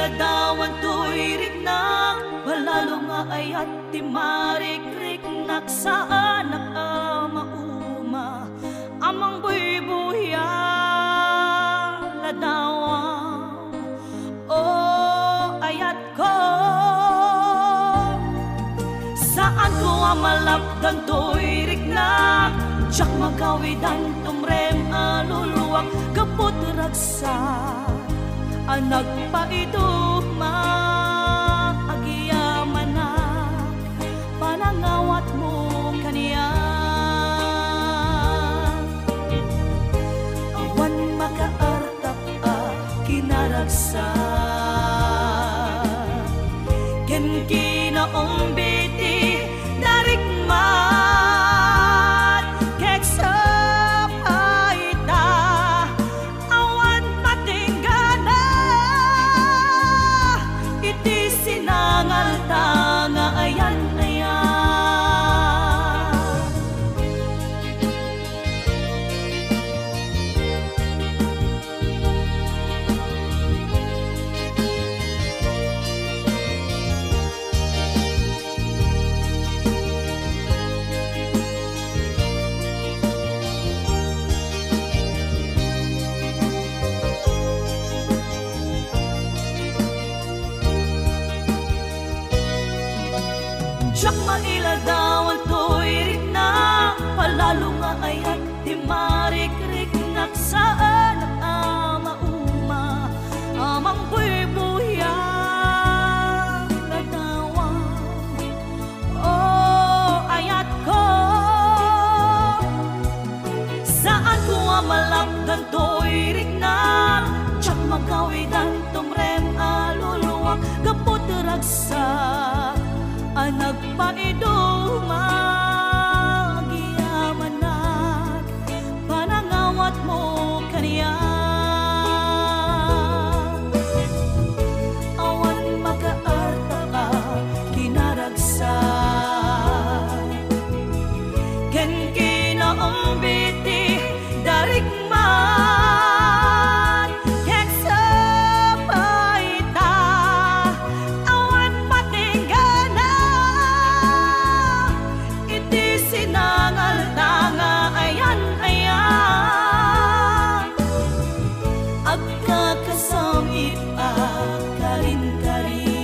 iladawan tuirik na Balalo nga ayat ti marikrik. Naksaan nakamauma Amang buybuya ladawan Oh ayat ko. Saan ko amalapdan tuirik na Tiyak magawidan tumrem aluluwak Anak pa ito maagyamanak Panangawat mo kaniya. Awan makaartap a kinaragsa Ken kinaong 什么？你来到。body.